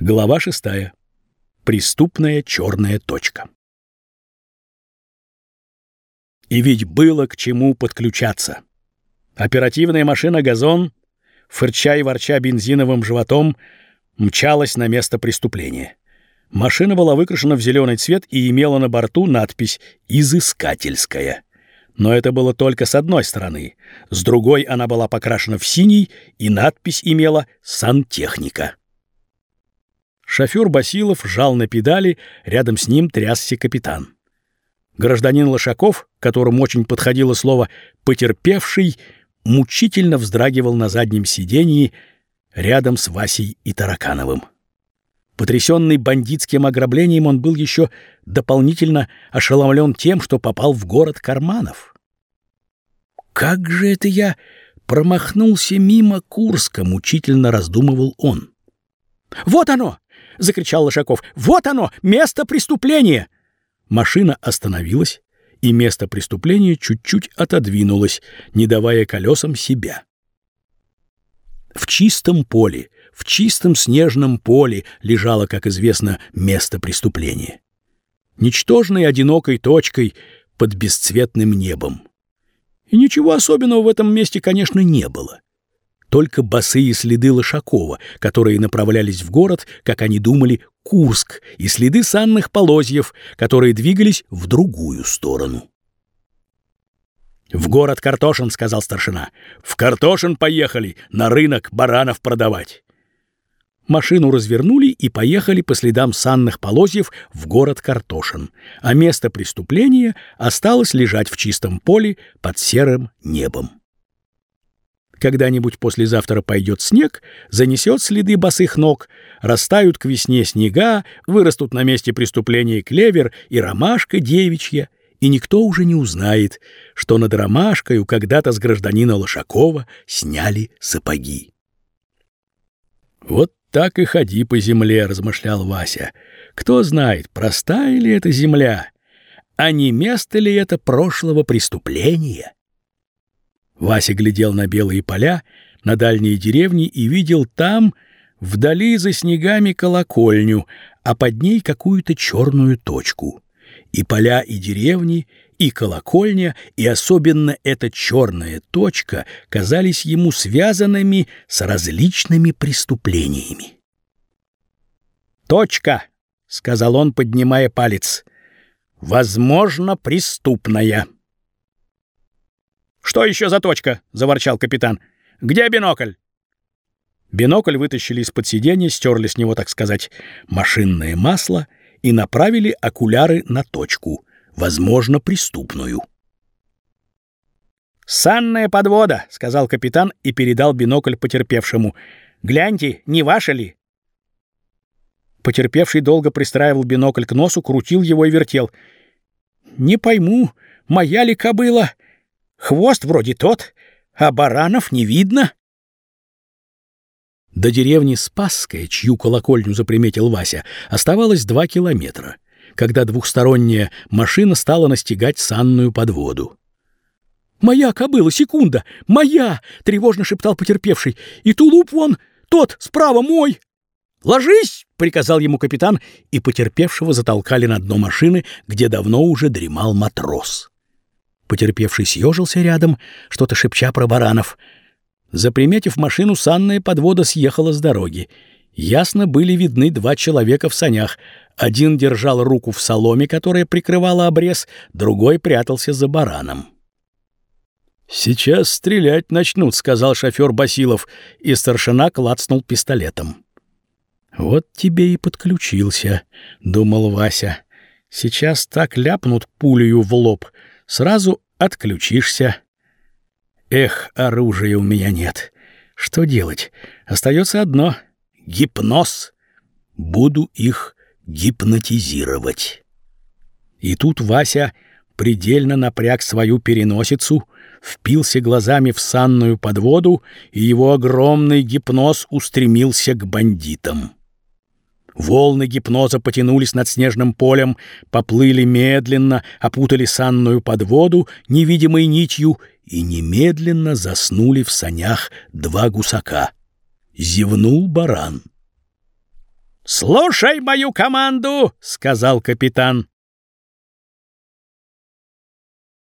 Глава шестая. Преступная черная точка. И ведь было к чему подключаться. Оперативная машина «Газон», фырча и ворча бензиновым животом, мчалась на место преступления. Машина была выкрашена в зеленый цвет и имела на борту надпись «Изыскательская». Но это было только с одной стороны. С другой она была покрашена в синий, и надпись имела «Сантехника». Шофер Басилов жал на педали, рядом с ним трясся капитан. Гражданин Лошаков, которому очень подходило слово «потерпевший», мучительно вздрагивал на заднем сидении рядом с Васей и Таракановым. Потрясенный бандитским ограблением, он был еще дополнительно ошеломлен тем, что попал в город карманов. «Как же это я промахнулся мимо Курска?» — мучительно раздумывал он. «Вот оно! — закричал Лошаков. «Вот оно! Место преступления!» Машина остановилась, и место преступления чуть-чуть отодвинулось, не давая колесам себя. В чистом поле, в чистом снежном поле лежало, как известно, место преступления. Ничтожной одинокой точкой под бесцветным небом. И ничего особенного в этом месте, конечно, не было только босые следы Лошакова, которые направлялись в город, как они думали, Курск, и следы санных полозьев, которые двигались в другую сторону. «В город Картошин», — сказал старшина. «В Картошин поехали, на рынок баранов продавать». Машину развернули и поехали по следам санных полозьев в город Картошин, а место преступления осталось лежать в чистом поле под серым небом. Когда-нибудь послезавтра пойдет снег, занесет следы босых ног, растают к весне снега, вырастут на месте преступления клевер и ромашка девичья, и никто уже не узнает, что над ромашкою когда-то с гражданина Лошакова сняли сапоги. «Вот так и ходи по земле», — размышлял Вася. «Кто знает, простая ли эта земля, а не место ли это прошлого преступления?» Вася глядел на белые поля, на дальние деревни и видел там, вдали за снегами, колокольню, а под ней какую-то черную точку. И поля, и деревни, и колокольня, и особенно эта черная точка казались ему связанными с различными преступлениями. «Точка!» — сказал он, поднимая палец. «Возможно, преступная». «Что еще за точка?» — заворчал капитан. «Где бинокль?» Бинокль вытащили из-под сиденья, стерли с него, так сказать, машинное масло и направили окуляры на точку, возможно, преступную. «Санная подвода», — сказал капитан и передал бинокль потерпевшему. «Гляньте, не ваша ли?» Потерпевший долго пристраивал бинокль к носу, крутил его и вертел. «Не пойму, моя ли кобыла?» Хвост вроде тот, а баранов не видно. До деревни Спасская, чью колокольню заприметил Вася, оставалось два километра, когда двухсторонняя машина стала настигать санную подводу. «Моя кобыла, секунда! Моя!» — тревожно шептал потерпевший. «И тулуп вон, тот, справа мой!» «Ложись!» — приказал ему капитан, и потерпевшего затолкали на дно машины, где давно уже дремал матрос. Потерпевший съежился рядом, что-то шепча про баранов. Заприметив машину, санная подвода съехала с дороги. Ясно были видны два человека в санях. Один держал руку в соломе, которая прикрывала обрез, другой прятался за бараном. «Сейчас стрелять начнут», — сказал шофер Басилов, и старшина клацнул пистолетом. «Вот тебе и подключился», — думал Вася. «Сейчас так ляпнут пулею в лоб, Сразу отключишься. Эх, оружия у меня нет. Что делать? Остается одно — гипноз. Буду их гипнотизировать. И тут Вася предельно напряг свою переносицу, впился глазами в санную подводу, и его огромный гипноз устремился к бандитам. Волны гипноза потянулись над снежным полем, поплыли медленно, опутали санную подводу невидимой нитью и немедленно заснули в санях два гусака. Зевнул баран. «Слушай мою команду!» — сказал капитан.